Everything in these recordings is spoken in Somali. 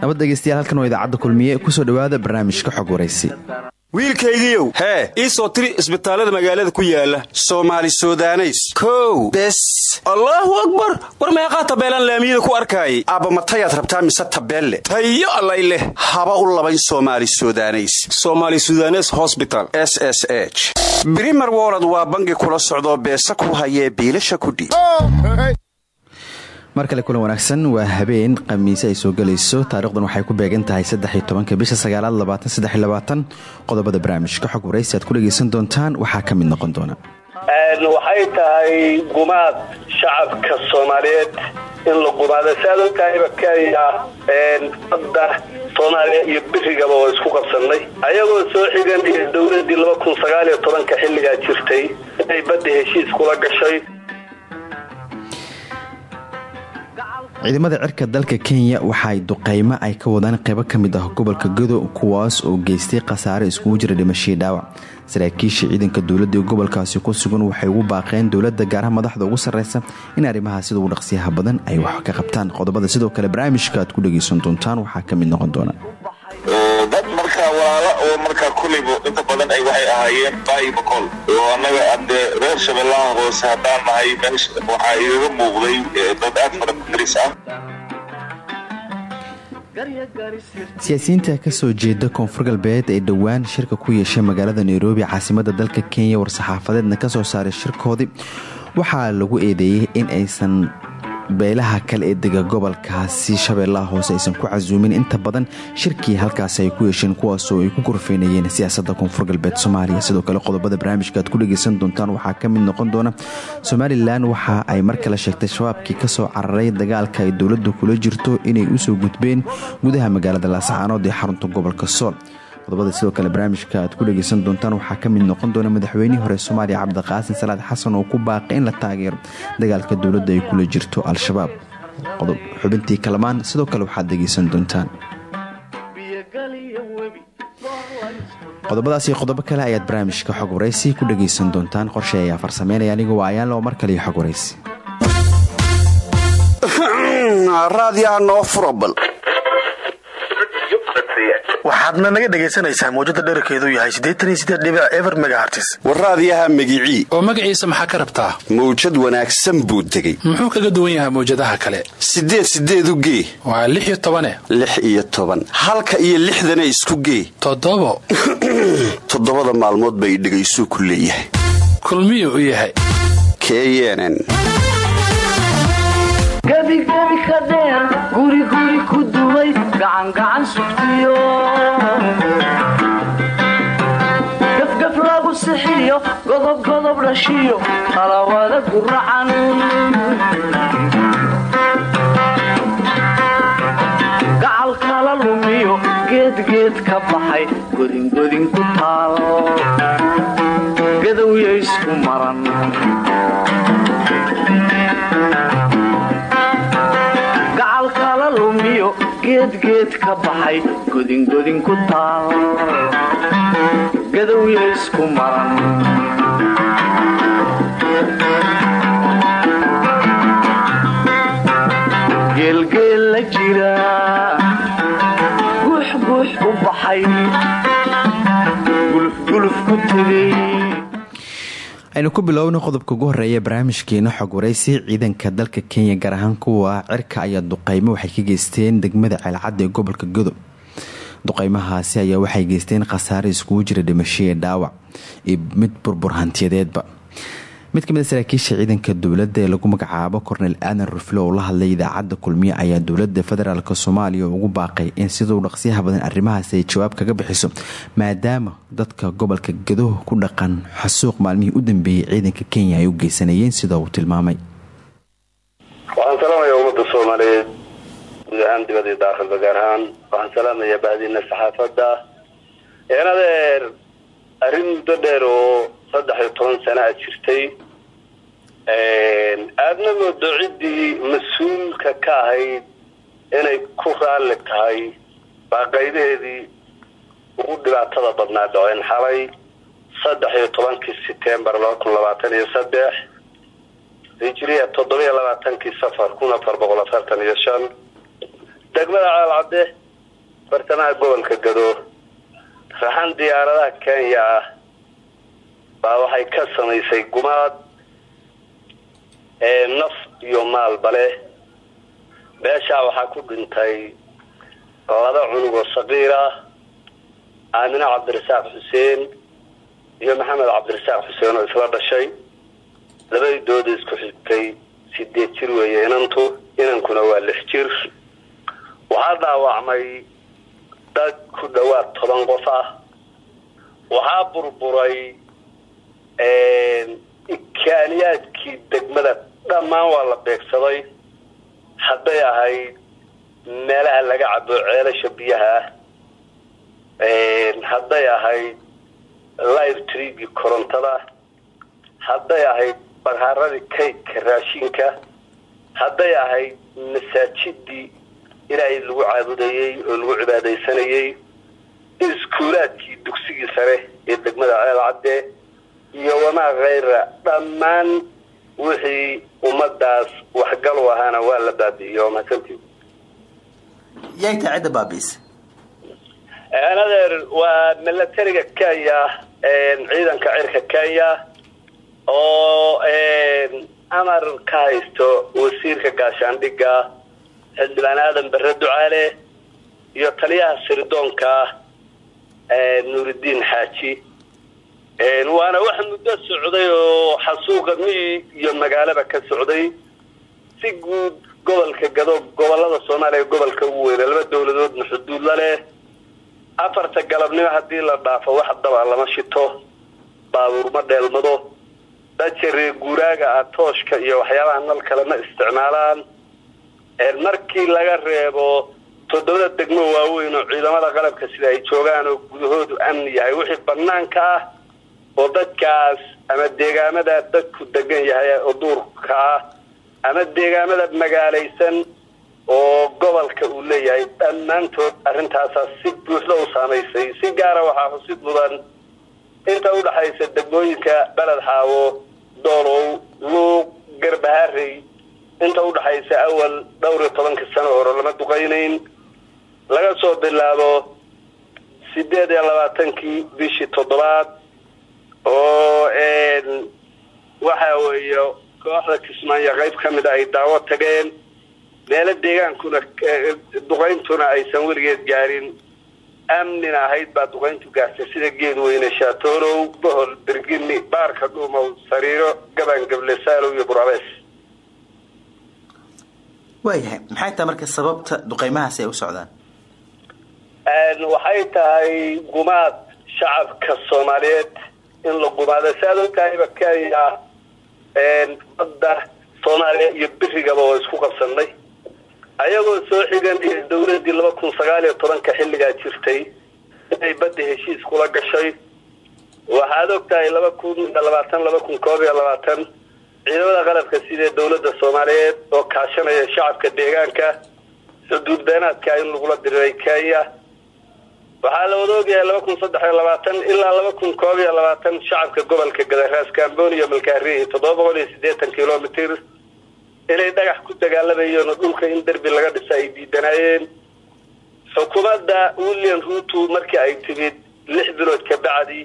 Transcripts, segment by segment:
nabad dhegeystayaal halkan waa idaacadda kulmiye ku soo dhowaada barnaamijka xog waraysi wiilkaygiiow hee ii soo tiri isbitaallada magaalada ku yaalla soomaali sudaneys. Kow. Bes. Allaahu akbar! War meeqaa tabeelaan laamiyada ku arkaayay? Aabba matayaad rabtaa mise tabeelle? Tayo allay leh. Haba u labayn soomaali sudaneys. Somaali sudanes hosbital s s h. Brimer wolod waa bangi kula socdoo beesa ku hayee biilasha kudhiib mar kale kulan wanaagsan waa habeen khamiise ay soo gelayso taarikhdan waxay ku beegan tahay qodobada barnaamijka xog waraysi aad ku dhegaysan doontaan waxaa ka mid noqon doona. Waxay tahay gumaad shacabka soomaaliyeed in la gumaado si aad ogtahayba kenya badda soomaaliya iyo birigaba oo isku qabsannay. Ayagoo soo xigan iyo tobanka xilligaa jirtay inay badda heshiis kula gashay ciidamada cirka dalka kenya waxaay duqeymo ay ka wadaan qeybo ka mid ah gobolka godo kuwaas oo geystay khasaare iskugu jira dhimashii dhaawac. Saraakiisha ciidanka dowladda ee gobolkaasi ku sugan waxay ugu baaqeen dowladda gaaraha madaxda ugu sarreysa in arrimaha sida ugu dhaqsiyaha badan ay wax ka qabtaan. Qodobada sidoo kale barnaamijka aad ku dhagaysan doontaan waxaa ka mid noqon doona walaala oo markaa kulayba inta badan ay waxay ahaayeen baayi oo annaga ade reer shabeellaha hoose haddaan nahay meesha waxaa igaga muuqday dad aad fara daris ah. Siyaasiyiinta ka soo jeeda koonfur galbeed ee dhowaan shirka ku yeeshay magaalada nairobi caasimada dalka kenya war-saxaafadeedna ka soo saaray shirkoodii. Waxaa lagu eedeeyey in aysan beelaha kale ee dega gobolkaasi shabeellaha hoose aysan ku casuumin. Inta badan shirkii halkaasi ay ku yeesheen kuwaasoo ay ku gorfeynayeen siyaasadda koonfur galbeed soomaaliya. Sidoo kale qodobada barnaamijka aad ku dhegaysan doontaan waxaa ka mid noqon doona somalilan waxa ay mar kale sheegtay shabaabkii ka soo cararay dagaalka ay dowladdu kula jirto inay u soo gudbeen gudaha magaalada laascaanood ee xarunta gobolka sool qodobada sidoo kale barnaamijka aad ku dhegaysan doontaan waxaa ka mid noqon doona madaxweynihii hore soomaaliya cabdiqaasin salaad xasan oo ku baaqay in la taageero dagaalka dowladda ay kula jirto al-shabaab. Xubintii kalamaan sidoo kale waxaad dhegaysan doontaan. Qodobadaas iyo qodobo kale ayaad barnaamijka xog ku dhagaysan doontaan. Qorshe ayaa farsameynaya anigu waa ayaan loo mar kale iyo xog waraysi waxaadna naga dhagaysanaysaan mawjada dherarkeedu yahay eber megahartis war raadiyaha magicii. Oo magaciisa maxaa ka rabtaa? Mawjad wanaagsan buu tegey muxuu kaga duwan yahay mawjadaha kale? Sideed sideed u gee. Waa lix iyo tobane lix iyo toban. Halka iyo lixdana isku gee. Toddobo. Toddobada maalmood bay dhegaysuu ku leeyahay. Kulmiyuu u yahay. Keyenen gebigebi ka dheer. Guriguri ku duway. Gacangacan sugtiyo sixiyo godobgodob dhashiyo talawada guracan gacal kala lumiyo geedgeed ka baxay godingodin ku taal. Gadowya isku maran. Geedgeed ka baxay godingodin ku taal. Gadowya isku maran aynu ku bilowna qodobka ugu horreeya barnaamijkeena xog waraysi ciidanka dalka kenya gaar ahaan kuwa cirka ayaa duqeymo waxay ka geysteen degmada ceelcadda ee gobolka godob duqeymahaasi ayaa waxay geysteen khasaare iskugu jira dhimasho ee dhaawac iyo mid burbur hantiyadeedba mid ka mid a saraakiisha ciidanka dowladda ee lagu magacaabo kornel aadan ruflo oo la hadlay idaacadda kulmiye ayaa dowladda federaalk soomaaliya ugu baaqay in siduu dhaqsiyaha badan arrimahaas ay jawaab kaga bixiso maadaama dadka gobolka gadoh ku dhaqan xasuuq maalmihii u dambeeyey ciidanka kenya ay u geysanayeen sida uu tilmaamay. Waxaan salaamaya ummadda soomaaliyeed guud ahaan dibadii daakilba gaar salaamayaa bahdiina saxaafadda een adeer arrin muddo saddex iyo toban sana a jirtay. Aadna moodo ciddii mas'uulka ka ahayd inay ku raalli tahay baa qaybaheedii ugu dhibaatada badnaa dhaceen xalay saddex iyo tobankii setembar laba kun labaatan iyo saddex hijriya toddobiyo labaatankii safar kun afar boqol afartan iyo shan. Degmada caalcadde bartamaha gobolka gado raxan diyaaradaha kenya ah baa waxay ka samaysay gumaad naf iyo maalba leh meeshaa waxaa ku dhintay laba cunug oo saqiir ah aamine cabdirasaaq xuseen iyo maxamed cabdirasaaq xuseen oo isla dhashay. Labadii dooda isku xigtay sideed jir weeye inantu inankuna waa lix jir. Waxaa dhaawacmay dad ku dhowaad toban qof ah. Waxaa burburay ikaaniyaadkii degmada dhammaan waa la beegsaday. Hadday ahayd meelaha laga cabo ceelasha biyaha. Hadday ahayd live trigi korontada. Hadday ahayd bagaaradii kaydka raashinka. Hadday ahayd masaajidii ilaahay lagu caabudayey oo lagu cibaadaysanayey iskuulaadkii dugsigii sare ee degmada ceel cadde iyo wamaa khayra dhammaan wixii ummadaas waxgal u ahaana waa la baabi'iyo waa mahadsantii yay tahay cidda baabi'isa? Adeer waa milatariga kenya ciidanka cirka kenya oo amar ka haysto wasiirka gaashaandhigga xildhibaan aadan bare ducaale iyo taliyaha sirdoonka nuuridiin xaaji waana wax muddo socday oo xasuuqa miyi iyo magaalaba ka socday. Si guud gobolka gado gobollada soomaaliya gobolka ugu weyna laba dowladoodna xuduud la leh. Afarta galabnimo haddii la dhaafo wax daba lama shito. Baabuur ma dheelmado. Dadka reer guuraaga tooshka iyo waxyaabaha nal kale ma isticmaalaan markii laga reebo toddobada degmo waaweyn oo ciidamada qalabka sida ay joogaan oo gudahoodu amni yahay wixii banaanka ah oo dadkaas ama deegaamada dadku degan yahay oo duurka ah ama deegaamada magaalaysan oo gobolka uu leeyahay dhammaantood arrintaasaa si buuxda u saamaysay. Si gaara waxaa xusid mudan inta udhaxaysa degmooyinka beled xaawo doolow luuq garbaharey inta udhaxaysa awal dhowr iyo tobankii sano hore lama duqaynayn. Laga soo bilaabo sideed iyo labaatankii bishii toddobaad oo waxa weeye kooxda kismaayo qayb ka mida ay daawo tageen. Meelo deegaankuna duqayntuna aysan weligeed gaarin. Amnina ahayd baa duqayntu gaartay. Sida geed weyne shaatorow bohol bergini baarka dhuumow sariiro gabangable saalow iyo burabees waayahay maxay tahay marka sababta duqeymahaasi ay u socdaan? Waxay tahay gumaad shacabka soomaaliyeed in la gumaado si aad ogtahayba kenya badda soomaaliya iyo birigaba oo isku qabsanay ayagoo soo xigan iyo dowladii laba kun sagaal iyo tobanka xilligaa jirtay inay badda heshiis kula gashay waxaad ogtahay laba kun labaatan laba kun koob iyo labaatan ciidamada qalabka sidee dowladda soomaaliyeed oo kaashanaya shacabka deegaanka xuduud beenaadka in lagula diriray kenya waxaa la wada ogyahay laba kun saddex ilaa laba kun koob iyo labaatan shacabka gobolka gadaraas camboni iyo malkaarihi toddoba boqol iyo siddeetan kilomitr inay dhagax ku dagaalamayeen dhulka in derbi laga dhisa ay diidanaayeen. Xukuumadda william ruuto markii ay timid lix bilood ka bacdi.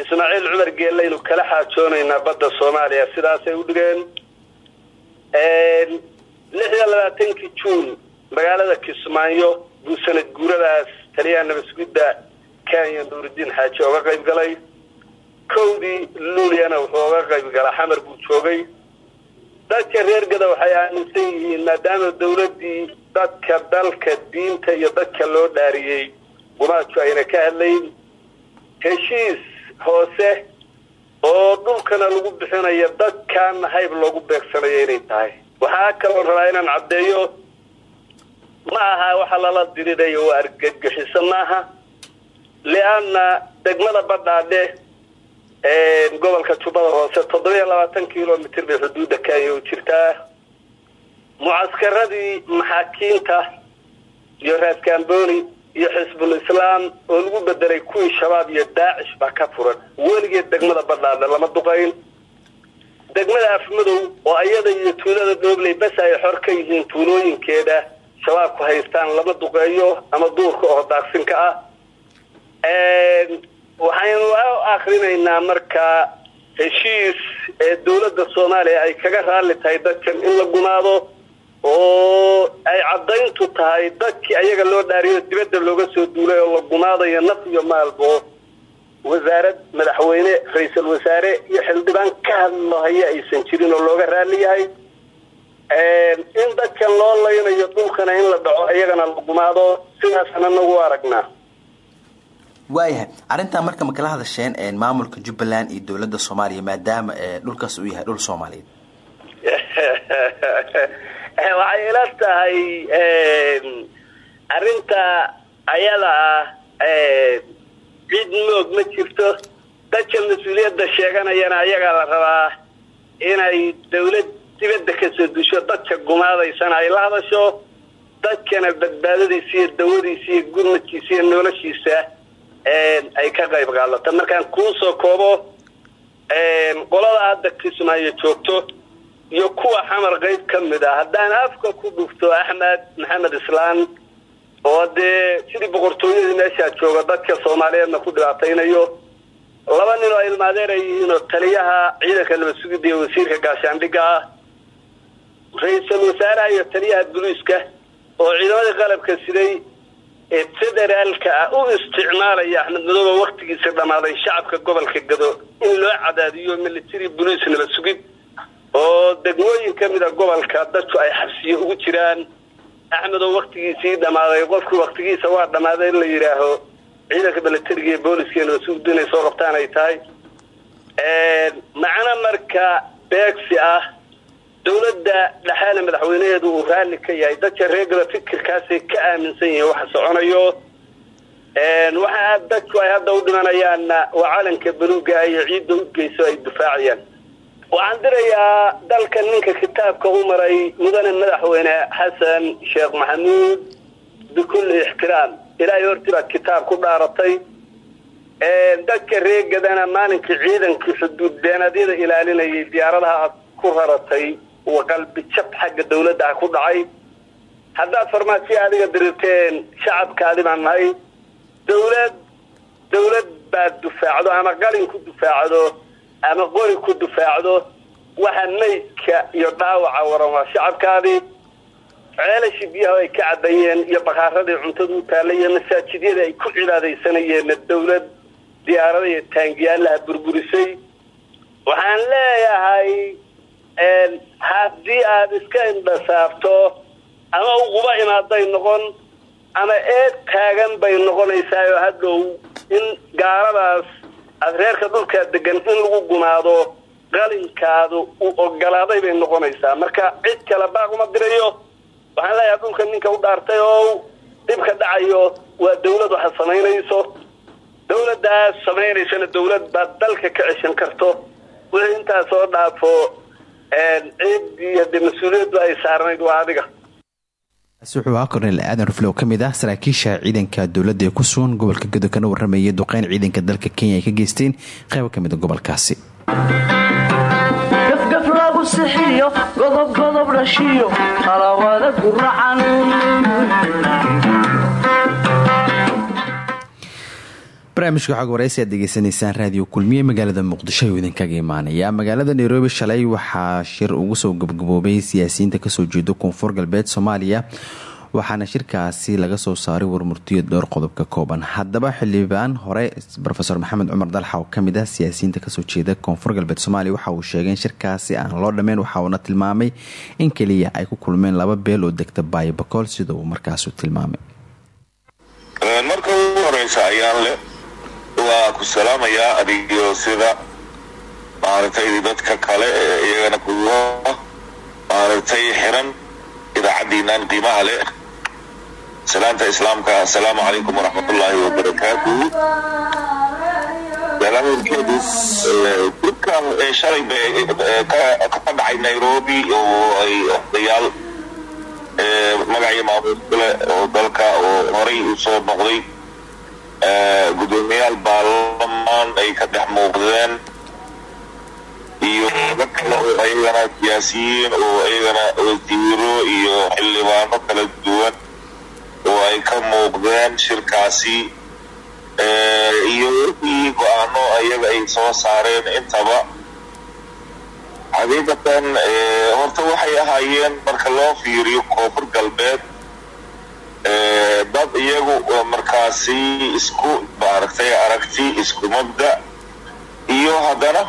Ismaaciil cumar geellaynu kala xaajoonaynaa badda soomaaliya sidaasay u dhigeen. Lix iyo labaatankii magaalada kismaayo buu sanad guuradaas taliyaha nabasgudda kenya nuuridiin xaaji oga qayb galay. Kowdii luuliyana wuxuu oga qayb galaa xamar buu joogay. Dadka reer gada waxay aaminsan yihiin maadaama dawladdii dadka dalka diinta iyo dadka loo dhaariyey gumaadku ayna ka hadlayn heshiis hoose oo dhulkana lagu bixinayo dadkaana hayb loogu beegsanayo inay tahay. Waxaa kaloo rabaa inaan caddeeyo ma aha waxa lala dirirayo waa argagixiso maaha lianna degmada badhaadhe gobolka jubbada hoose toddoba iyo labaatan kilomitr bay xuduudda kenya u jirtaa mucaskaradii maxaakiinta iyo raaskambooni iyo xisbul islaam oo lagu bedelay kuwii shabaab iyo daacish baa ka furan. Weligeed degmada badhaadhe lama duqayn. Degmada afmadow oo iyada iyo tuulada dhoobley bas ay xor ka yihiin tuulooyinkeeda shabaabku haystaan lama duqeeyo ama duurka oo daaqsinka ah. Waxaynu akrinaynaa markaa heshiis ee dawladda soomaaliya ay kaga raalli tahay dadkan in la gumaado oo ay caddayntu tahay dadkii ayaga loo dhaariyo dibadda looga soo duulay oo la gumaadayo naf iyo maalbo wasaarad madaxweyne ra'iisul wasaare iyo xildhibaan ka hadlahaya aysan jirin oo looga raalli yahay in dadkan loo laynayo dhulkana in la dhaco iyagana la gumaado sidaasana nagu aragnaa waayahay arrintaa marka ma kala hadasheen maamulka jubbaland iyo dowladda soomaaliya maadaama dhulkaas uu yahay dhul soomaaliyeed waxay ila tahay arrinta ayada ah cid moog ma jirto dadka mas'uuliyadda sheeganayana ayagaa la rabaa inay dawlad dibadda ka soo dusho dadka gumaadaysana ay la hadasho dadkana badbaadadiisa iyo dawadiisa iyo gurmadkiisa iyo noloshiisa ay ka qayb qaadato. Markaan kuusoo koobo qolada hadda kismaayo joogto iyo kuwa xamar qayb ka mid ah haddaan afka ku dhufto axmed maxamed islaan oo dee sidii boqortooyadii meeshaa jooga dadka soomaaliyeedna ku dhibaataynayo laba nin oo ilmaadeer ay yihiin oo taliyaha ciidanka nabad sugidda wasiirka gaashaandhigga ah ra'iisul wasaaraha iyo taliyaha boliiska oo ciidamadii qalabka siday ee federaalka ah u isticmaalaya axmed madoobe waktigiisa dhammaaday shacabka gobolka gado in loo cadaadiyo military boliis nabad sugid oo degmooyin ka mida gobolka dadku ay xabsiyo ugu jiraan. Axmedoo waktigiisii dhammaaday qofkii waktigiisa waa dhammaaday in la yidhaaho ciidanka militariga iyo booliska nabad sugiddu inay soo qabtaan ay tahay. Macno marka beegsi ah dawladda dhexaale madaxweynaheedu uu raalli ka yahay dadka reegada fikirkaasay ka aaminsan yihiin waxa soconayo. Waxa dadku ay hadda u dhimanayaanna waa calanka baluuga iyo ciidda u geyso ay difaacayaan waxaan dirayaa dalka ninka kitaabka u maray mudane madaxweyne xasan sheekh maxamuud bikulli ixtiraam. Ilaahay hortii baad kitaab ku dhaaratay. Dadka reegadana maalinkii ciidankii xuduud beenadyada ilaalinayay diyaaradaha aad ku raratay wa qalbi jab xagga dawladda ah ku dhacay. Haddaad farmaasiya adiga dirirteen shacabkaadi baan nahay dawlad dawlad baad dufaacdo ama qalin ku dufaacdo ama qori ku dufaacdo waxa maydka iyo dhaawaca waran waa shacabkaadii ceelashii biyaha ay ka cabayeen iyo bakaaradii cuntada u taallay iyo masaajidyada ay ku cibaadaysanayeenna dawlad diyaarada iyo taangiyaalaha burburisay. Waxaan leeyahay haddii aad iska indhasaabto ama uquba imaaday noqon ama eed taagan bay noqonaysaa oo hadhow. In gaaladaas aada reerka dhulkaa degan in lagu gumaado qalinkaadu uu ogolaaday bay noqonaysaa. Marka cid kale baaq uma dirayo waxaan leeyahay dhulka ninka u dhaartay oo dhibka dhacayo. Waa dawlad waxa samaynayso. Dawladdaas samaynaysana dawlad baad dalka ka ceshan karto. Wixii intaas oo dhaafo ciddii hadee mas'uuliyaddu ay saarnayd waa adiga. Kaasi wuxuu ahaa korneel aadan rufle oo ka mid ah saraakiisha ciidanka dowladda ee ku sugan gobolka gedo kana warramayay duqeyn ciidanka dalka kenya ay ka geysteen. Qaybo ka mid a gobolkaasi. Gafgaf lagu sixiyo godob godob dhashiyo qalawada guracan barnaamijka xog waraysi aad degeysanaysaan raadiyo kulmiye magaalada muqdisho ayuu idinkaga imaanaya magaalada nairobi shalay waxaa shir ugu soo gabgaboobay siyaasiyiinta ka soo jeeda koonfur galbeed soomaaliya waxaana shirkaasi laga soo saaray warmurtiyo dhowr qodob ka kooban. Haddaba xildhibaan hore rofeor maxamed cumar dalxa oo ka mid ah siyaasiyiinta ka soo jeeda koonfur galbeed soomaaliya waxa uu sheegay in shirkaasi aan loo dhammeyn waxa uuna tilmaamay in keliya ay ku kulmeen laba beel oo degta baayobakool sida uu markaasu tilmaamay waa ku salaamayaa adigiyo sida maaragtay dadka kale iyagana kuwa maaragtay xiran idaacaddiinaan qiimaha leh. Salaanta islaamka assalaamu calaykum waraxmatullaahi wabarakaatuhu salaamalkeedu dhibkan shalay ka dhacay nairobi oo ay odayaal magacyo maamuus oo dalka oo horay u noqday gudoomiyaal baarlamaan ay ka dhex muuqdeen iyo dad kale oo ayagana siyaasiyiin oo ayagana wasiiro iyo xildhibaano kala duwan oo ay ka muuqdeen shirkaasi. Iyo wixii go'aano ayaga ay soo saareen intaba. Xaqiiqatan horta waxay ahaayeen marka loo fiiriyo koonfur galbeed dad iyagu markaasi isku maaragtay aragti isku mabda iyo haddana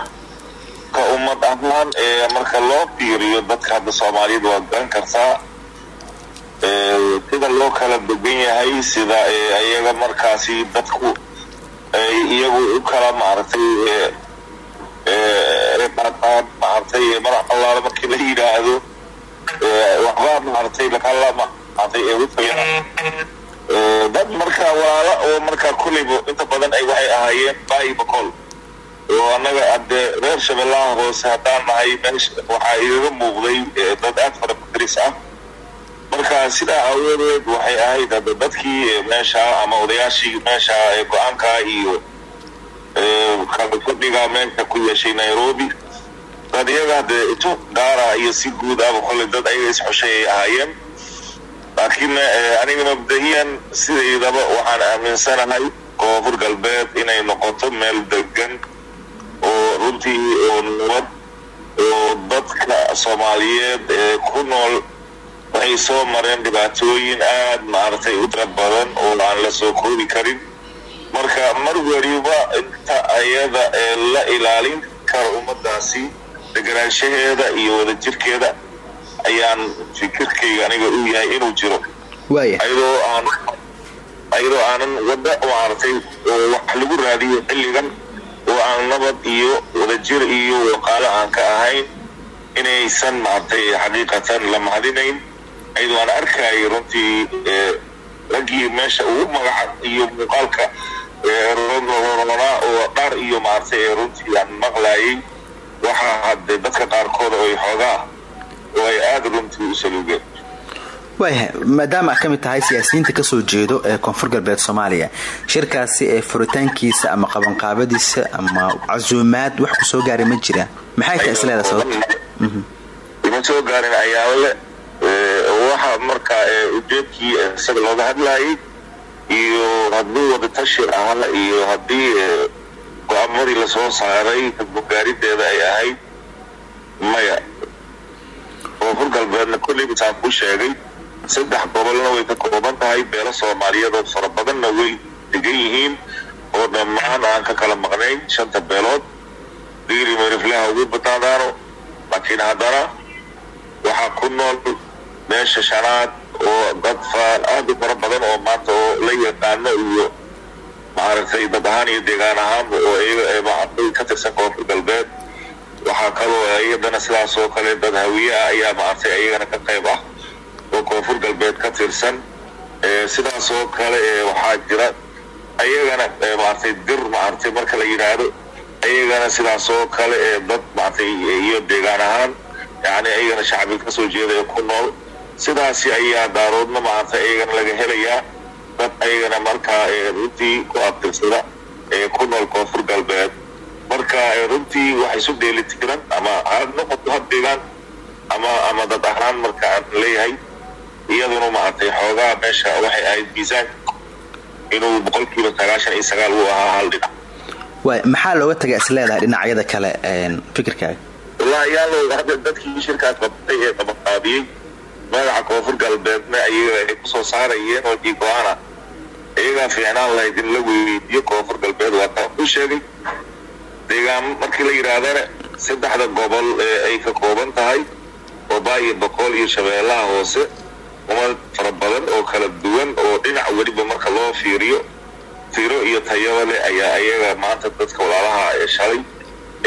ka ummad ahaan marka loo fiiriyo dadka hadda soomaaliyada waad garan kartaa sida loo kala degan yahay sida iyaga markaasi dadku ay iyagu u kala maaragtay qaataan maaragtay madax allaala markii la yidhaahdo waxbaa maaragtay lakala maaragtay ee wifaya dad markaa walaala oo markaa kulleyba inta badan ay waxay ahaayeen baayi bakool oo annaga hadde reer shabeellaha hoose haddaan nahay meesha waxaa igaga muuqday dad aad fara badaris ah. Marka sidaa aawadeed waxay ahayd hadda dadkii meesha ama odayaashii meesha ee go'aanka iyo fadhiga meesha ku yeeshay nairobi. Dad iyaga hadde ito gaara iyo si guud ahba kolley dad ayaga isxushay ay ahaayeen laakiin aniga mabda-iyan sidaydaba waxaan aaminsanahay koonfur galbeed inay noqoto meel degan oo runtii oo nabad oo dadka soomaaliyeed ee ku nool waxay soo mareen dhibaatooyin aad maaragtay u tira badan oo aan la soo koobi karin. Marka mar weliba inta ayada ee la ilaalin karo ummadaasi deganaanshaheeda iyo wadajirkeeda ayaan fikirkayga aniga u yahay inuu jiro. Ayadoo aan ayadoo aanan wadda maaragtay oo wax lagu raadiyo xilligan oo aan nabad iyo wadajir iyo waqaalo aan ka ahayn inaysan maaragtay xaqiiqatan la mahadinayn. Ayadoo aan arkayay runtii raggii meesha ugu magaca iyo muuqaalka ronaa oo dhar iyo maaragtay runtii aan maqlayay. Waxaa hadde dadka qaarkood oo ay xoogaa oo ay aada runtii u saluugeen waayahay maadaama aad ka mid tahay siyaasiyiinta ka soo jeedo ee koonfur galbeed soomaaliya shirkaasi ee furitaankiisa ama qabanqaabadiisa ama casuumaad wax ku soo gaaray ma jiraan maxay tahay isleeda sababta? ima soo gaarin ayaale waxa markaa ujeedkii isaga looga hadlayay iyo haddii wadatashi ahaa iyo haddii go'aamadii la soo saaray gaarideeda ay ahayd maya koonfur galbeedna kolleyba saan kuu sheegay saddex gobolna way ka kooban tahay beelo soomaaliyeed oo fara badanna way degan yihiin oo dhammaan aan ka kala maqnayn shanta beelood. Diiri meriflaha ugu badnaadaano laakiin haddana waxaa ku nool meesha shanaad oo dad aada u fara badan oo maanta oo la yaqaano iyo maaragtay dad ahaan iyo deegaan ahaanba oo iyaga maaragtay ka tirsan koonfur galbeed waxaa kaloo iyadana sidaas oo kale dad hawiye ah ayaa maaragtay iyagana ka qayb ah oo koonfur galbeed ka tirsan. Sidaas oo kale waxaa jira ayagana maaragtay dir maaragtay marka la yidhaahdo ayagana sidaas oo kale dad maaragtay iyo deegaan ahaan yani ayagana shacbiga ka soo jeedaya ku nool. Sidaasi ayaa daaroodna maaragtay ayagana laga helayaa dad ayagana markaa runtii ku abtirsada ee ku nool koonfur galbeed marka runtii waxay isu dheelitiran ama ha noqoto ha deegaan ama ama dad ahaan marka aan leeyahay. Iyaduna maaragtay xoogaa meesha waxay ahayd miisaanka inuu boqolkiiba sagaashan iyo sagaal uu ahaa hal dhinac. Waay maxaa looga tagaa is leedahay dhinacyada kale fikirkaaga wallahi yaalow hadda dadkii shirkaas qabtay ee qabaqaabiyey magaca koonfur galbeedna ayaga ay ku soo saarayeen oo jigo-ana iyagaa fiicnaan lahayd in la weydiiyo koonfur galbeed waa taan ku sheegay deegaan markii la yidhaahdana saddexda gobol ee ay ka kooban tahay oobaa iyo boqol iyo shabeellaha hoose umad fara badan oo kala duwan oo dhinac weliba marka loo fiiriyo tiro iyo tayaba leh ayaa ayaga maanta dadka walaalaha ee shalay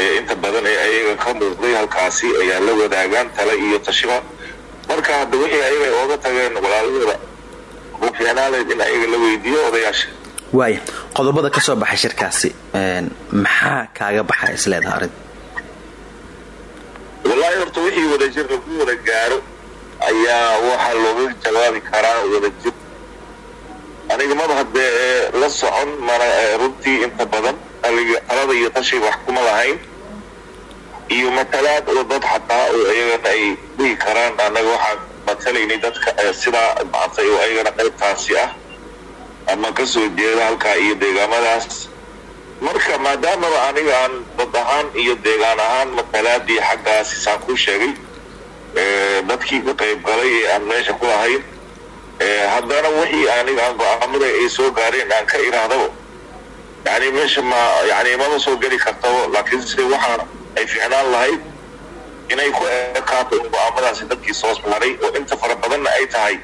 ee inta badan ee ayaga ka muuqday halkaasi ayaa la wadaagaan tale iyo tashiba. Marka hadda wixii ayaga ooga tageen walaalahooda u fiicnaaleed in ayaga la weydiiyo odayaasha waaya qodobada ka soo baxay shirkaasi maxaa kaaga baxa is leedahay arrin? Wallaahi horta wixii wadajir lagu wada gaaro ayaa waxaa looga jawaabi karaa wadajir. Aniga maba haddee ee la socon mana runtii inta badan talada iyo tashiga wax kuma lahayn. Iyo matalaad oo dad xataa oo ayagana ay dhihi karaan annaga waxaan matalaynay dadka sidaa maantay oo ayagana qaybtaasi ah ama ka soo jeeda halkaa iyo deegaamadaas marka maadaamaba aniga aan dad ahaan iyo deegaan ahaan matalaadii xaggaasi saan ku sheegay dadkii ka qayb galay ee aan meesha ku lahayn haddana wixii aniga aan go'aamada ay soo gaareen aan ka iraahdaba yani meesha ma yani mama soo geli kartaba laakiin se waxaa ay ficnaan lahayd inay ku ekaato in go'aamadaasi dadkii soo saaray oo inta fara badanna ay tahay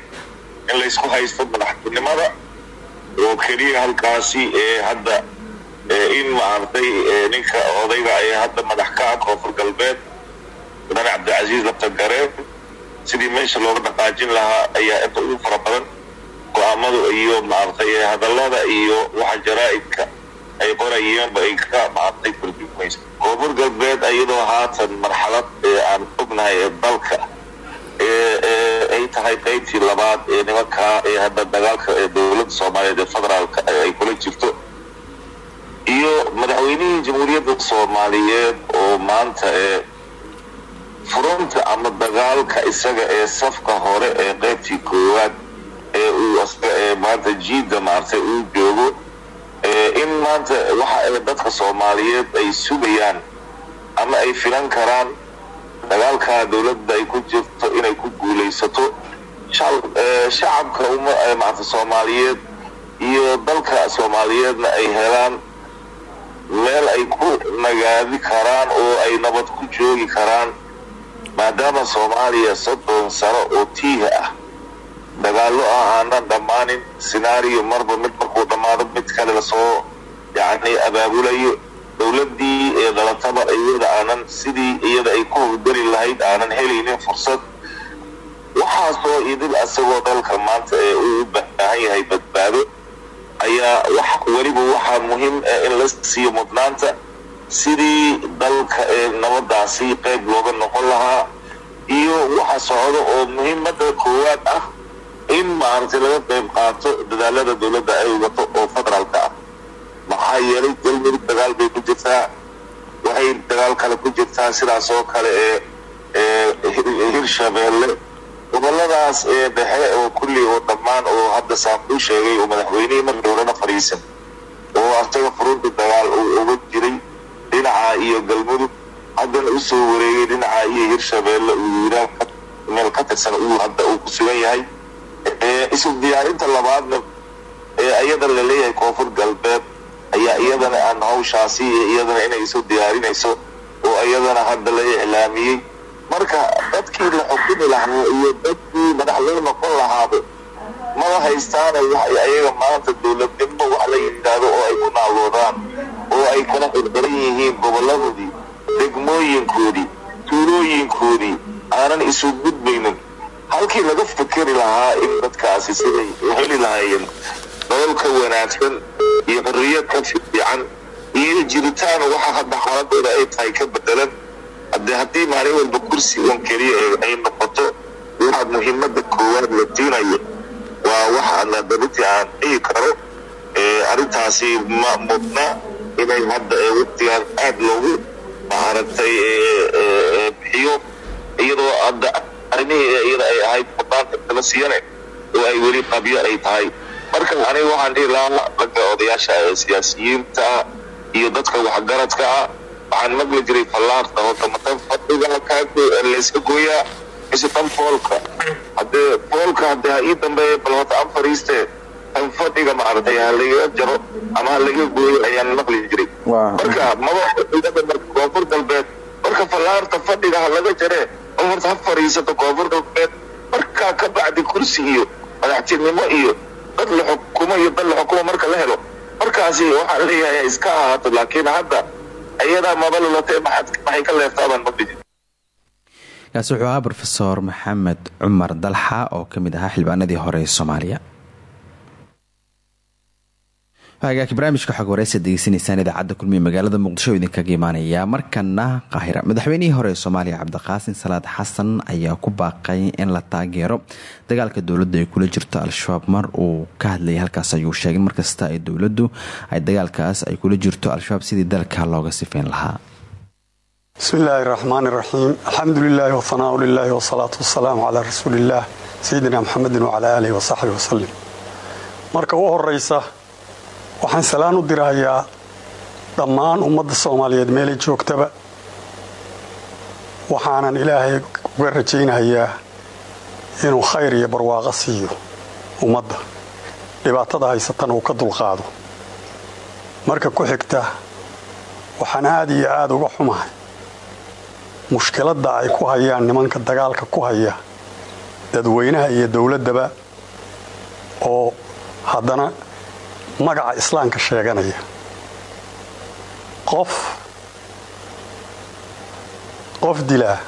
in laysku haysto madaxtinimada oo keliya halkaasi ee hadda in maaragtay ninka odayga ee hadda madax ka ah koonfur galbeed mudane cabdilcasiis laftagareen sidii meesha looga dhaqaajin lahaa ayaa inta ugu fara badan go'aamadu iyo maaragtay hadallada iyo waxa jaraa'idka ay qorayeenba ay ka maaragtay turjumaysa koonfur galbeed iyadoo haatan marxalad aan ognahay ee dalka ay tahay qaybtii labaad ee nimankaa ee hadda dagaalka ee dowladda soomaaliyeed ee federaalka ay kula jirto. Iyo madaxweynihii jamhuuriyadda soomaaliyeed oo maanta ee furunta ama dagaalka isaga ee safka hore ee qaybtii koowaad ee uu ee maanta jiida maartay uu joogo in maanta waxa dadka soomaaliyeed ay sugayaan ama ay filan karaan dagaalka dowladda ay ku jirto inay ku guulaysato shacabka maarta soomaaliyeed iyo dalka soomaaliyeedna ay helaan meel ay ku nagaadi karaan oo ay nabad ku joogi karaan maadaama soomaaliya soddon sano oo tiiha ah. Dagaallo ah aanan dhammaanin sinaariyo marba mid markuu dhammaado mid kale la soo yacni abaabulayo dowladdii ee dhalataba iyada aanan sidii iyada ay ku howlgeli lahayd aanan helaynin fursad. Waxaasoo idil asagoo dalka maanta ee uu u baahan yahay badbaado. Ayaa weliba waxaa muhiim ah in la siiyo mudnaanta sidii dalka ee nabadaasi qayb looga noqon lahaa. Iyo waxa socdo oo muhiimada koowaad ah in maaragtay laga qayb qaato dadaalada dowladda ay wato oo federaalka ah maxaa yeelay galmudug dagaal bay ku jirtaa waxay dagaal kale ku jirtaa sidaas oo kale ee ee hirshabeelle goboladaas ee dhexe oo kulli oo dhammaan oo hadda saan kuu sheegay oo madaxweynihii markii horena fadhiisan oo asaga furunta dagaal uu uga jiray dhinaca iyo galmudug haddana u soo wareegay dhinaca iyo hirshabeelle uu yiraa meel ka tirsan uu hadda uu ku sugan yahay. Isu diyaarinta labaadna ee iyada la leeyahay koonfur galbeed ayaa iyadana aan hawshaasi iyadana inay isu diyaarinayso oo iyadana hadda la iclaamiyey. Marka dadkii la xukumi lahaa iyo dadkii madax loo noqon lahaaba mada haystaana waxay ayaga maanta dowladnimo wax la yidhaahdo oo ay ku naalloodaan oo ay kala xirxiran yihiin goboladoodii degmooyinkoodii tuulooyinkoodii aanan isu gudbaynin. Halkii laga fikeri lahaa in dadkaasi siday heli lahaayeen nolol ka wanaagsan iyo xorriyad ka fiican iyo jiritaan waxa hadda xaaladooda ay tahay ka bedelan hadde haddii maalin walba kursi un keliya ay noqoto waxaa muhiimada koowaad la diinayo waa waxa darintii aan dhihi karo. Arrintaasi ma mudna inay hadda waqtigan aad loogu maaragtay bixiyo. Iyadoo hadda arrimihii iyada ay ahayd mudnaanta kala siiyane oo ay weli qabyo ay tahay marka aniga waxaan dhihi lahaa ragga odayaasha ee siyaasiyiinta iyo dadka waxgaradka ah waxaan maqli jiray fallaarta horta ma tan fadhiga layska gooyaa mise tan foolka haddee foolka haddee ha ii dambeeya bal horta an fariiste tan fadhiga maaragtay ha laga jaro ama ha laga gooyo ayaan maqli jiray. Marka maba koonfur galbeed. Marka fallaarta fadhiga ha laga jaree bal horta ha fariisato koonfur galbeed. Markaa ka bacdi kursi iyo madaxtinimo iyo dad la xukumo iyo dad la marka la helo. Markaasi waxaan leeyahay iska ahaato laakiin hadda ayadaa maba lulatee maxay ka leeftaabaan ma kaasi wuxuu ahaa rofeor maxamed cumar dalxa oo ka mid ahaa xildhibaanadii hore ee soomaaliya hagaaki barnaamijka xog wareysa degeysanaysaan idaacadda kulmiye magaalada muqdisho idinkaga imaanaya. Markana qaahira madaxweynihii hore ee soomaaliya cabdiqaasin salaad xasan ayaa ku baaqay in la taageero dagaalka dowladda ay kula jirto al-shabaab mar uu ka hadlayay halkaas ayuu sheegay markasta ay dowladdu ay dagaalkaas ay kula jirto al-shabaab sidii dalka looga sifeyn lahaa. Bismi illaahi raxmaan iraxiim alxamdu lilaahi wahanaau lilaahi wasalaatu wasalaamu calaa rasuuliillaah sayidina maxamedin wacalaa aalihi wasaxbi wasalim marka u horeysa waxaan salaan u dirahayaa dhammaan ummadda soomaaliyeed meelay joogtaba. Waxaanan ilaahay uga rajaynayaa inuu khayr iyo barwaaqo siiyo ummadda. Dhibaatada haysatan uu ka dulqaado. Marka ku xigta waxaan aada iyo aada uga xumahay. Mushkiladda ay ku hayaan nimanka dagaalka ku haya dadweynaha iyo dowladdaba oo haddana magaca islaamka sheeganaya. Qof qof dilaa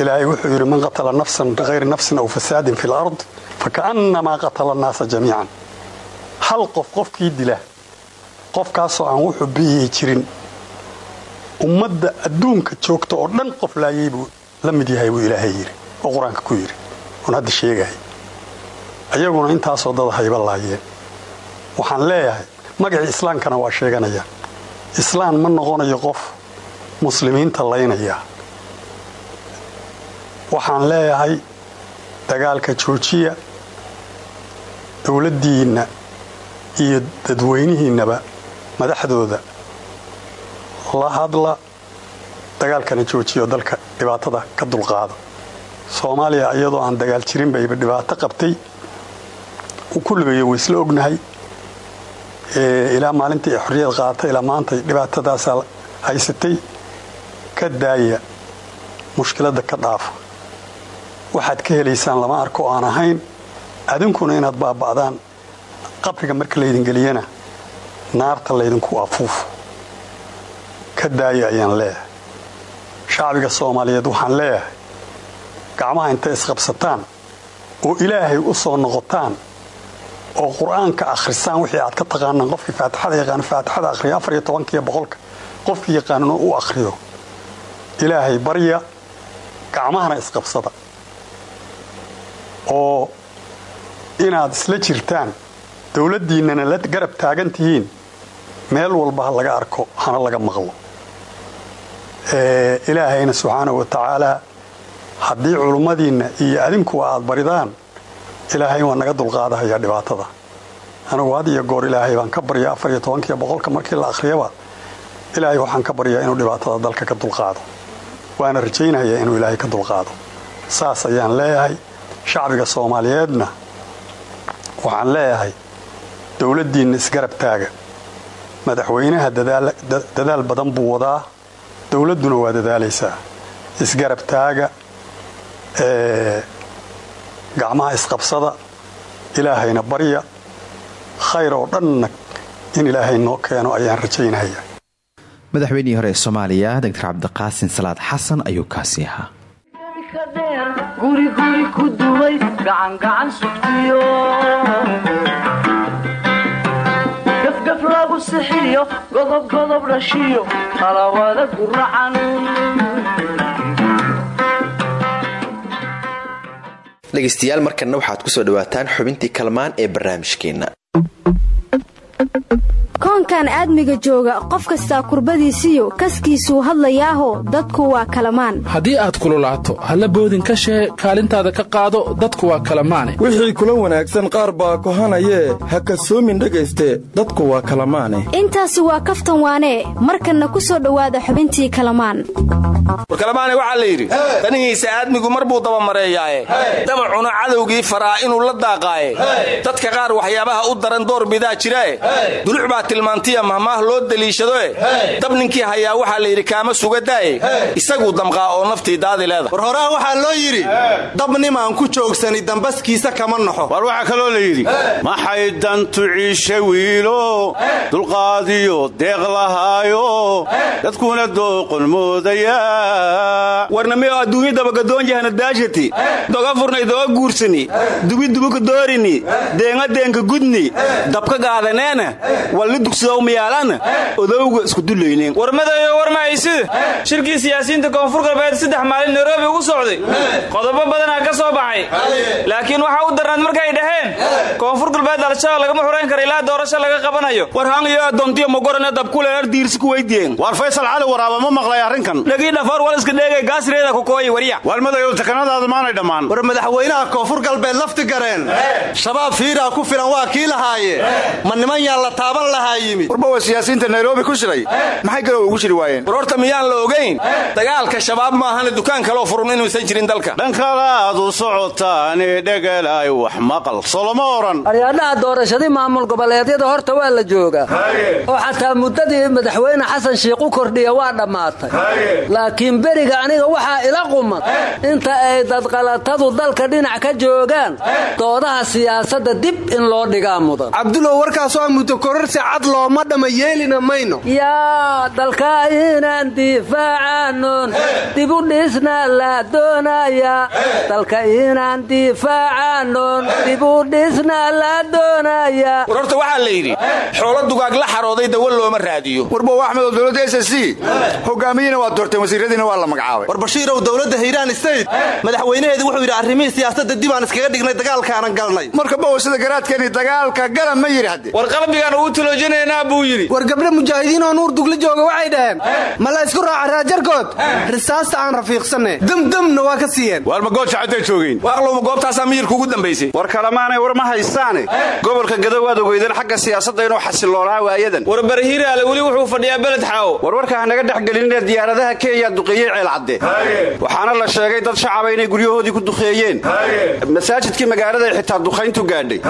ilaahay wuxuu yidhi man qatala nafsan bikayri nafsin aw fasaadin fi lard faka'nnamaa qatala annaasa jamiican. Hal qof qofkii dila qofkaasoo aan wuxuu biyii jirin ummadda adduunka joogta oo dhan qof laayay buu la mid yahay buu ilaahay yidhi oo qur'aanka ku yidhi. Oon hadda sheegaya ayaguna intaasoo dad hayba laayeen waxaan leeyahay magacii islaamkana waa sheeganaya. Islaan ma noqonayo qof muslimiinta laynaya. Waxaan leeyahay dagaalka joojiya dowladdiinna iyo dadweynihiinnaba madaxdooda la hadla dagaalkana joojiyo dalka dhibaatada ka dulqaada soomaaliya iyadoo aan dagaal jirin bayba dhibaato qabtay kulligayo waysla ognahay ilaa maalintii ay xorriyad qaatay ilaa maanta dhibaatadaasaa haysatay ka daaya mushkiladda ka dhaafa. Waxaad ka helaysaan lama arko aan ahayn adinkuna inaad baaba'daan qabriga marka laydin geliyana naarta laydinku afuufo ka daaya ayaan leeyahay. Shacbiga soomaaliyeed waxaan leeyahay gacmaha intay isqabsataan oo ilaahay u soo noqotaan oo qur'aanka akhrisaan wixii aad ka taqaanaan qofkii faatixada yaqaano faatixada akhriya afar iyo boqolka. Qofkii yaqaanano u akhriyo. Ilaahay barya gacmahana isqabsada. Oo inaad isla jirtaan dowladdiinnana la garab taagan tihiin meel walba ha laga arko hana laga maqlo. Ilaahayna subxaanahu wa tacaalaa haddii culummadiinna iyo adinkuwa aad baridaan ilaahay waa naga dulqaadahayaa dhibaatada. Anigu had iyo goor ilaahay baan ka baryaa afar iyo tobankiiyo boqolka markii la akhriyaba ilaahay waxaan ka baryaa inuu dhibaatada dalka ka dulqaado. Waana rajaynayaa inuu ilaahay ka dulqaado. Saas ayaan leeyahay shacbiga soomaaliyeedna waxaan leeyahay dowladdiinna isgarab taaga madaxweynaha dadaal badan buu wadaa dowladduna waa dadaalaysaa. Isgarab taaga gacmaha isqabsada ilaahayna barya khayr oo dhanna in ilaahay noo keeno ayaan rajaynaya madaxweynihii hore ee soomaaliya doctor cabdiqaasin salaad xasan ayuu kaasi ahaa. Guriguri ku duway gacangacan sugtiyo. Gafgaf lagu sixiyo godobgodob dhashiyo talawada guracan dhegaystayaal markanna waxaad ku soo dhawaataan xubintii kalmaan ee barnaamijkeenna koonkan aadmiga jooga qof kastaa kurbadiisiyo kaskiisuu hadlayaaho dadku waa kalamaan. Haddii aad kululaato halla boodin ka shee kaalintaada ka qaado dadku waa kalamaane wixii kula wanaagsan qaar baa kohanayee ha kasoomin dhegayste dadku waa kalamaane. Intaasi waa kaftan waanee markanna ku soo dhowaada xubintii kalamaan. Warkalamaane waxaa la yidhi danihiisa aadmigu mar buu dabamareeyaaye dabacuna cadowgii faraa inuu la daaqaaye. Dadka qaar waxyaabaha u daran door bidaa baa tilmaantiya mahmaah loo deliishadoe dab ninkii hayaa waxaa la yidhi kaama sugadaaye isaguu damqaa oo naftii daadi leeda war horaa waxaa loo yidhi dab nimaan ku joogsani dambaskiisa kama naxo war waxaa kaloo la yidhi maxay dantu ciishe wiilo? Dulqaadiyo deeq lahaayo? Dadkuna dooqon moodaya. Warnamiyo adduunya dabagadoonjahana daashati doga furnay doga guursani dubidubuka doorini. Deenga deenka gudni. Dabka gaadaneena miyaalana odowga isku dulaynen war madayo war mahaysid shirkii siyaasiyiinta koonfur galbeed saddex maalin nairobi ugu socday qodobo badanaa ka soo baxay. Laakiin waxaa u darnaad markay dhaheen koonfur galbeed al-shabaab lagama xurayn kara ilaa doorasho laga qabanayo. War hangiyo adoontiyo mogorane dabkuleer diirsi ku weydiyeen war faysal cali waraaba ma maqlay arrinkan. Dhagii dhafoor wal iska dheegay gaasreeda ku kooyi warya war madayow takanadaadu maanay dhammaan. War madaxweynaha koonfur galbeed lafti gareen. Shabaab fiiraa ku filan waa kii lahaaye. Ma niman yaan la taaban lahaa yimid. Warba waa siyaasiyiinta nairobi ku shiray maxay galow ugu shiri waayeen? War horta miyaan la ogayn dagaalka shabaab maahana dukaan kaloo furun inuusan jirin dalka. Dhankalaadu socotaane dhegalaay wax maqal. Soloma oran. Aryaadhaha doorashadii maamul goboleedyada horta waa la joogaa. Oo xataa muddadii madaxweyne xasan shiikh u kordhiya waa dhammaatay. Laakiin beriga aniga waxaa ila qumad. Inta ay dadqalatadu dalka dhinac ka joogaan doodaha siyaasadda dib in loo dhigaa mudan cad looma yeelina mayno. Yaa dalka inaan difaacaanon dib u dhisna la doonaya dalka inaan difaacaanon dib u dhisna la doonaya war horta waxaa la yidhi xoolo dugaag la xarooday dawa looma raadiyo. Warbow axmedow dowladda s c. Hogaamiyina waa doorteen wasiiradiina waa la magacaabay. War bashiirow dowladda hiiraan state madaxweynaheedu wuxuu yidhi arrimihii siyaasadda dib aan iskaga dhignay dagaalkaanan galnay. Marka bow sida garaadkeeni dagaalka gala ma yidhi hadde war qalbigaan ugu tiloojinaynaa buu yidhi. War gabdho mujaahidiin oo nuur dugli jooga waxay dhaheen ma la isku raaca raajarkood risaasta aan rafiiqsanne demdemna waa ka siiyeen. Waar ma gooja cadday joogeen? Waaqlowma goobtaasaa miyirka ugu dambaysay? War kalemaanay war ma haystaane gobolka gado waad ogeydeen xagga siyaasadda inuu xasiloonaa waayadan war barhiiraale weli wuxuu fadhiyaa beled xaawo war warka ha naga dhex gelinine diyaaradaha kenya duqeeyey ceelcadde waxaana la sheegay dad shacaba inay guryahoodii ku duqeeyeen. Masaajidkii magaalada xitaa duqayntu gaadhay.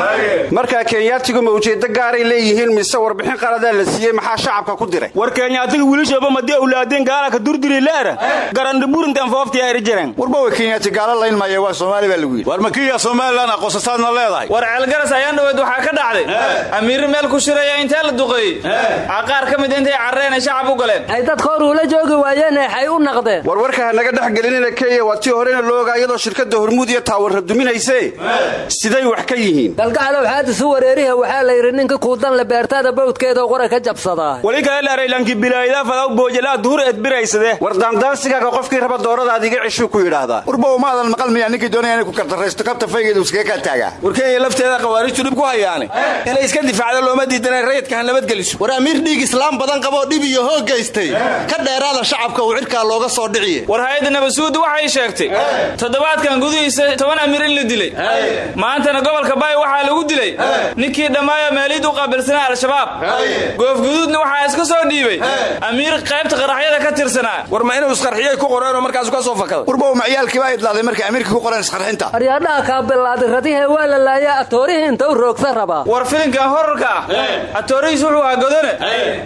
Markaa kenyaatigu ma ujeeddo gaaray leeyihiin mise warbixin qaladaa la siiyey maxaa shacabka ku diray? War kenyaatiga wiilishaba madii awlaadeen gaalaka durdiri leera? Garandhiburintan fooftii ayri jireen. Warba way kenyaati gaala layn maaya waa soomaali baa lagu yidhi. War ma kiya somalilan aqoonsasaadna leedahay. War ceelgaras ayaan dhaweyd waxaa ka dhacday. Amiirri meel ku shiraya intee la duqeeyey qaar ka mid intay carreen ay shacab u galeen. Ay dadka hor uula joogi waayeen xay u naqdeen. War warka ha naga dhex gelinina kenya waa tii horena loogaa iyadoo shirkadda hormuud iyo taawarra duminayse siday wax ka yihiin. Galgacalow xaadis u wareeriha waxaa la yidhi ninka kuudanle beertada bawdkeeda qora ka jabsadaa war daandaansigaaga qofkii raba dooradaad iga ceshuu ku yidhaahdaa warbow maadan maqal miyaa ninkii doonaya inay ku kardaraysto kabta faygeedu iskaga kaa taagaa war kenya lafteeda khawaarijtu dhib ku hayaane. Inay iska difaacda looma diidanay rayidka ha nabadgeliso war amiir dhiig islaam badan qaboo dhib iyo hoog gaystay ka dheeraada shacabka uu cidhkaa looga soo dhiciye war hay'adda nabadsuudi waxay sheegtay. Toddobaadkan gudihiisa toban amiir in la dilay. Maantana gobolka baay waxaa lagu dilay. Ninkii dhammaayo meeliid u qaabilsanaa al-shabaab goofguduudna waxaa iska soo dhiibay. Amiir qaybta qaraxyada ka tirsanaa. War ma inuu isqarxiyey ku qoreenoo markaasu ka soo fakada? Warbow maciyaalkii baa idlaaday markay amiirka ku qoreen isqarxinta. Aryaadhaha kaabilaaday radihe waa la laaya atoorihii inta u roogsa rabaa war filinkan horarka ah. Atoorihiis wuxuu ahaa godone.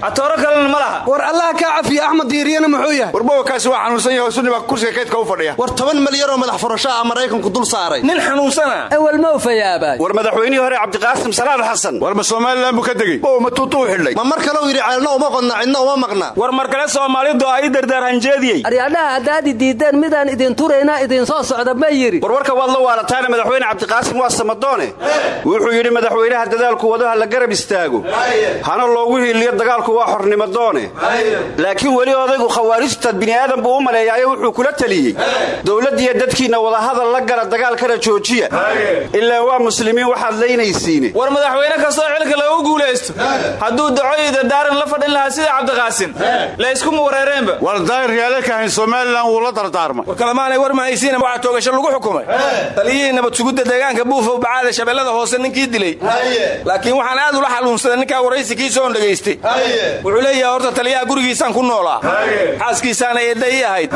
Atooro kalena ma laha. War allaha kaa cafiya axmed diiriyana muxuu yahay? Warbow kaasi waa xanuunsan yahay sunni baa kursiga kaydka u fadhiya. War toban malyanoo madax furasho ah maraykanku dul saaray. Nin xanuunsana ewel ma ufayaabay war madaxweynihii hore cabdiqaasim salaad xasan. War ma somalilan buu ka degey bow ma tuutu u xidhay. Ma mar kale uu yidhi ceelna uma qodna cidna uma maqna. War mar kale soomaalidu ay dardaarhanjeediyey aryaadhaha haddaad i diideen midaan idin turaynaa idin soo socda ma yidhi. War warka waad la waarataana madaxweyne cabdiqaasim waa samadoone wuxuu yidhi madaxweynaha dadaalku wadaha la garab istaago. Hana loogu hiiliyo dagaalku waa xornimadoone laakiin weli odaygu khawaarijta bini'aadan buu u maleeyaayo wuxuu kula teliyey dowladdiiyo dadkiinna wadahadal la gala dagaalkana joojiya. Ilaa waa muslimiin waxaad laynaysiine. War madaxweyne kastoo xilka loogu guulaysto hadduu daco iyo dardaaran la fadhin lahaa sida cabdiqaasin la iskuma wareereenba war daahiryaale kahayn somalilan wuu la dardaarmay war kalemaanay war mahaysiina waxaa toogasho lagu xukumay. Taliyihii nabad sugidda deegaanka buufow bacaada shabeellada hoose ninkii dilay. Laakiin waxaan aad ula xaluunsaday ninkaa waraysikiisa oon dhegaystay wuxuu leeyahay horta taliyaha gurigiisaan ku noolaa. Xaaskiisaana eedda ii ahayd.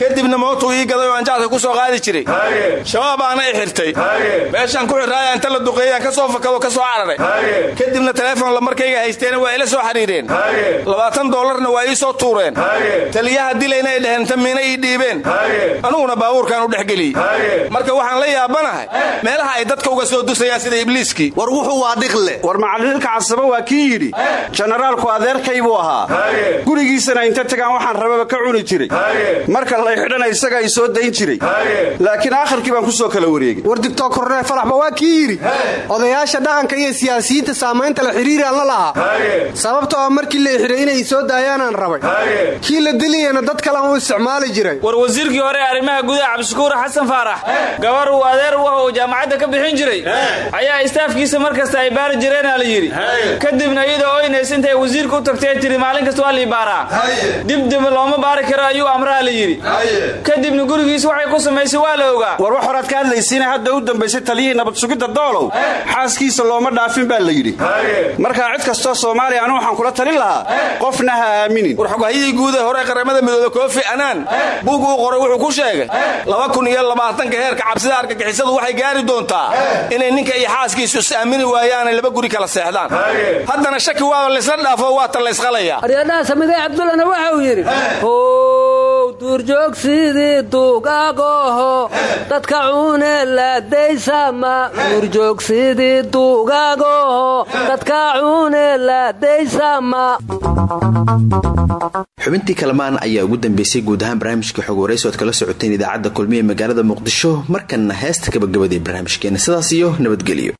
Kadibna mootuu ii gaday oo aan jacka ku soo qaadi jiray. Shabaabaana i xirtay. Meeshaan ku xirraaya inta la duqeeyaan ka soo fakado ka soo cararay. Kadibna teleefon lamarkayga haysteena waa ila soo xidhiidheen labaatan doolarna waa ii soo tuureen. Taliyaha dilayna ay dheheen ta miina ii dhiibeen. Anuguna baabuurkaan u dhexgeliyey marka waxaan la yaabanahay meelaha ay dadka uga soo dusayaan sida ibliiskii. War wuxuu waa dhiqle war macalilka casaba waa kii yidhi jenaraalku adeerkay buu ahaa. Gurigiisana inta tagaan waxaan rababa ka cuni jiray. Marka lay xidhana isaga ay soo dayn jiray. Laakiin aakhirkii baan ku soo kala wareegay. War digtor kornee falaxba waa kii yidhi odayaasha dhaqanka iyo siyaasiyiinta saamaynta la xidhiiraan la lahaa sababtoo ah markii la xidhay inay soo daayaanaan rabay. Kii la diliyana dad kalean u isticmaali jiray. War wasiirkii hore ee arrimaha gudaha cabdishakuur xasan faarax. Gabar uu adeer u ah uu jaamacadda ka bixin jiray. Ayaa istaafkiisa mar kasta ay baari jireenaa la yidhi. Kadibna iyadoo oynaysa intay wasiirka u tagtay tiri maalin kasta waa lii baaraa dibdib looma baari karo ayuu amraha la yidhi. Kadibna gurigiis waxay ku samaysay waa la ogaa. War wax horaad ka hadlaysiina hadda u dambaysay taliyihii nabad sugidda doolow xaaskiisa looma dhaafin baa la yidhi cid kastoo soomaaliya anu waxaan kula talin lahaa qofna ha aaminin. War xogahyadii guud ee hore qaramada midooda koofi anaan buug uu qoray wuxuu ku sheegay laba kun iyo labaatanka heerka cabsida argagixisadu waxay gaari doontaa inay ninka iyo xaaskiisu is aamini waayaanay laba guri kala seexdaan. Haddana shaki waaba laysla dhaafo waata laysqalaya aryadhaha samigay cabdullana waxa uu yidhi how duurjoogsidii duugaagoho dadka cuune laadaysama duurjoogsidii duugaagoho dadka xubintii kalamaan ayaa ugu dambeysay guud ahaan barnaamijka xog waraysi kala socoteen idaacadda kulmiye magaalada muqdisho markanna heesta gabagabadee barnaamijkeena. Sidaas iyo nabadgelyo